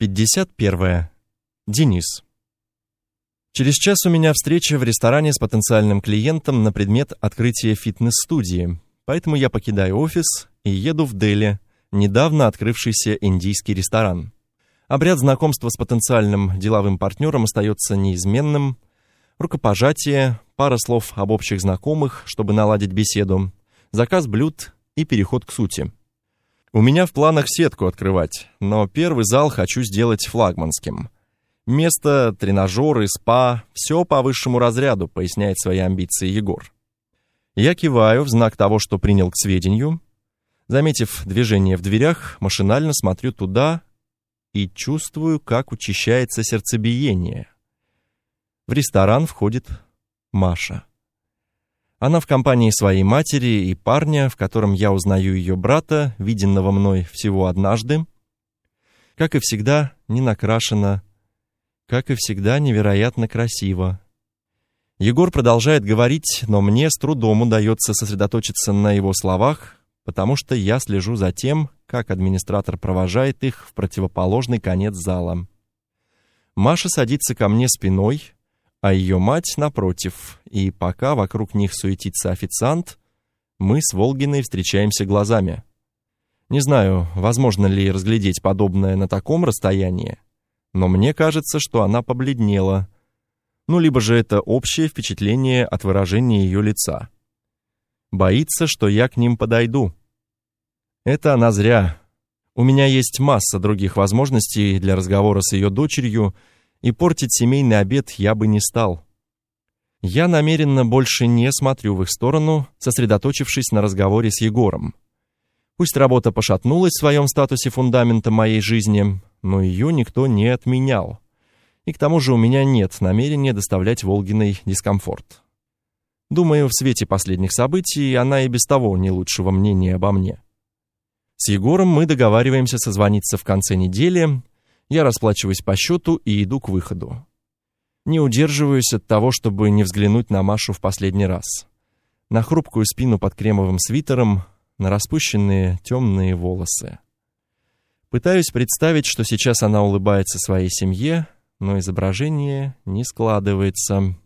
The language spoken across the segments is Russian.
51. Денис. Через час у меня встреча в ресторане с потенциальным клиентом на предмет открытия фитнес-студии, поэтому я покидаю офис и еду в Дели, недавно открывшийся индийский ресторан. Обряд знакомства с потенциальным деловым партнером остается неизменным. Рукопожатие, пара слов об общих знакомых, чтобы наладить беседу, заказ блюд и переход к сути. У меня в планах сетку открывать, но первый зал хочу сделать флагманским. Место, тренажеры, спа — все по высшему разряду, поясняет свои амбиции Егор. Я киваю в знак того, что принял к сведению. Заметив движение в дверях, машинально смотрю туда и чувствую, как учащается сердцебиение. В ресторан входит Маша. Она в компании своей матери и парня, в котором я узнаю ее брата, виденного мной всего однажды. Как и всегда, не накрашена, как и всегда, невероятно красиво. Егор продолжает говорить, но мне с трудом удается сосредоточиться на его словах, потому что я слежу за тем, как администратор провожает их в противоположный конец зала. Маша садится ко мне спиной, а ее мать напротив, и пока вокруг них суетится официант, мы с Волгиной встречаемся глазами. Не знаю, возможно ли разглядеть подобное на таком расстоянии, но мне кажется, что она побледнела. Ну, либо же это общее впечатление от выражения ее лица. Боится, что я к ним подойду. Это она зря. У меня есть масса других возможностей для разговора с ее дочерью, и портить семейный обед я бы не стал. Я намеренно больше не смотрю в их сторону, сосредоточившись на разговоре с Егором. Пусть работа пошатнулась в своем статусе фундамента моей жизни, но ее никто не отменял. И к тому же у меня нет намерения доставлять Волгиной дискомфорт. Думаю, в свете последних событий она и без того не лучшего мнения обо мне. С Егором мы договариваемся созвониться в конце недели, я расплачиваюсь по счету и иду к выходу. Не удерживаюсь от того, чтобы не взглянуть на Машу в последний раз. На хрупкую спину под кремовым свитером, на распущенные темные волосы. Пытаюсь представить, что сейчас она улыбается своей семье, но изображение не складывается.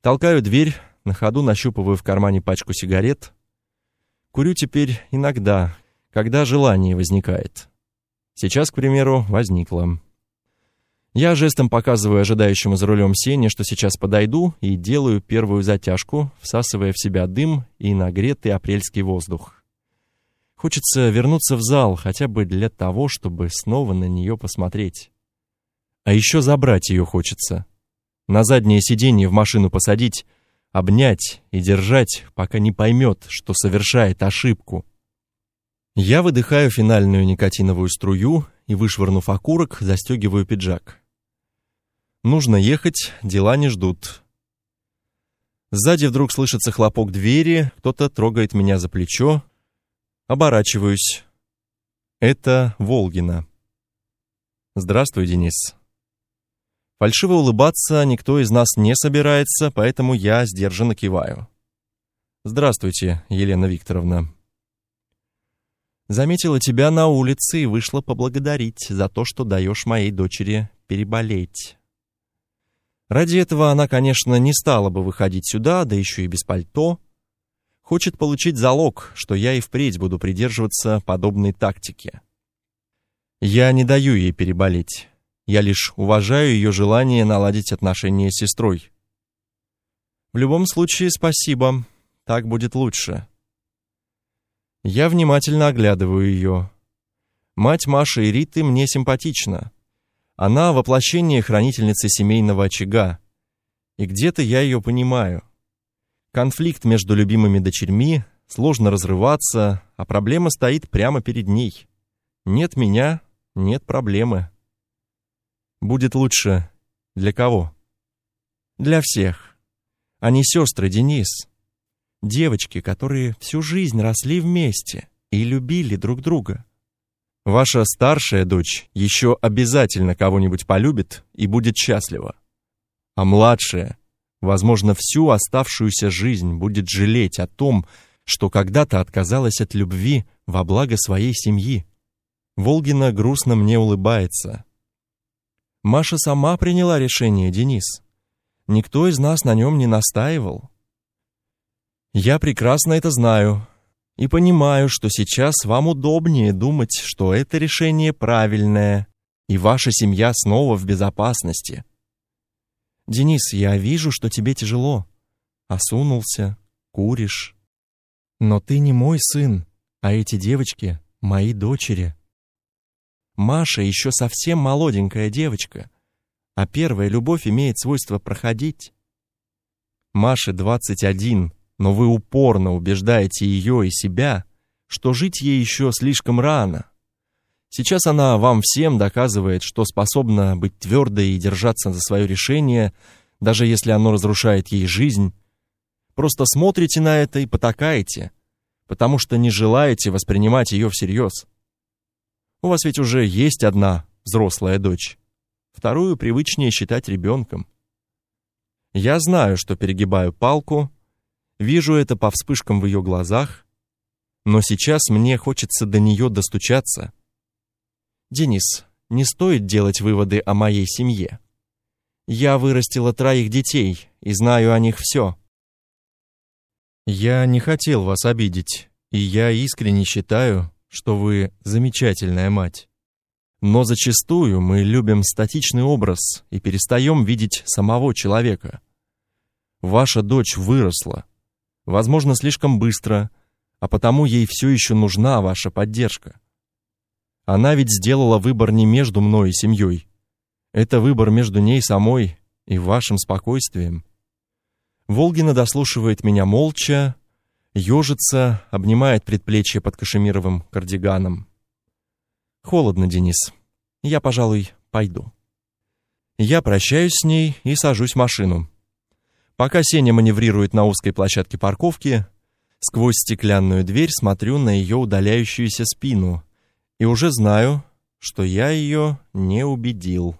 Толкаю дверь, на ходу нащупываю в кармане пачку сигарет. Курю теперь иногда, когда желание возникает. Сейчас, к примеру, возникла. Я жестом показываю ожидающему за рулем Сене, что сейчас подойду, и делаю первую затяжку, всасывая в себя дым и нагретый апрельский воздух. Хочется вернуться в зал, хотя бы для того, чтобы снова на нее посмотреть. А еще забрать ее хочется. На заднее сиденье в машину посадить, обнять и держать, пока не поймет, что совершает ошибку. Я выдыхаю финальную никотиновую струю и, вышвырнув окурок, застегиваю пиджак. Нужно ехать, дела не ждут. Сзади вдруг слышится хлопок двери, кто-то трогает меня за плечо. Оборачиваюсь. Это Волгина. Здравствуй, Денис. Фальшиво улыбаться никто из нас не собирается, поэтому я сдержанно киваю. Здравствуйте, Елена Викторовна. Заметила тебя на улице и вышла поблагодарить за то, что даешь моей дочери переболеть. Ради этого она, конечно, не стала бы выходить сюда, да еще и без пальто. Хочет получить залог, что я и впредь буду придерживаться подобной тактики. Я не даю ей переболеть. Я лишь уважаю ее желание наладить отношения с сестрой. В любом случае, спасибо. Так будет лучше. Я внимательно оглядываю ее. Мать Маши и Риты мне симпатична. Она воплощение хранительницы семейного очага. И где-то я ее понимаю. Конфликт между любимыми дочерьми, сложно разрываться, а проблема стоит прямо перед ней. Нет меня, нет проблемы. Будет лучше для кого? Для всех. Они сестры, Денис. Девочки, которые всю жизнь росли вместе и любили друг друга. Ваша старшая дочь еще обязательно кого-нибудь полюбит и будет счастлива. А младшая, возможно, всю оставшуюся жизнь будет жалеть о том, что когда-то отказалась от любви во благо своей семьи. Волгина грустно мне улыбается. Маша сама приняла решение, Денис. Никто из нас на нем не настаивал. Я прекрасно это знаю и понимаю, что сейчас вам удобнее думать, что это решение правильное, и ваша семья снова в безопасности. Денис, я вижу, что тебе тяжело. Осунулся, куришь. Но ты не мой сын, а эти девочки мои дочери. Маша еще совсем молоденькая девочка, а первая любовь имеет свойство проходить. Маше 21, но вы упорно убеждаете ее и себя, что жить ей еще слишком рано. Сейчас она вам всем доказывает, что способна быть твердой и держаться за свое решение, даже если оно разрушает ей жизнь. Просто смотрите на это и потакаете, потому что не желаете воспринимать ее всерьез. У вас ведь уже есть одна взрослая дочь. Вторую привычнее считать ребенком. Я знаю, что перегибаю палку, вижу это по вспышкам в ее глазах, но сейчас мне хочется до нее достучаться — Денис, не стоит делать выводы о моей семье. Я вырастила троих детей и знаю о них все. Я не хотел вас обидеть, и я искренне считаю, что вы замечательная мать. Но зачастую мы любим статичный образ и перестаем видеть самого человека. Ваша дочь выросла, возможно, слишком быстро, а потому ей все еще нужна ваша поддержка. Она ведь сделала выбор не между мной и семьей. Это выбор между ней самой и вашим спокойствием. Волгина дослушивает меня молча, ежится, обнимает предплечье под кашемировым кардиганом. Холодно, Денис. Я, пожалуй, пойду. Я прощаюсь с ней и сажусь в машину. Пока Сеня маневрирует на узкой площадке парковки, сквозь стеклянную дверь смотрю на ее удаляющуюся спину, и уже знаю, что я ее не убедил.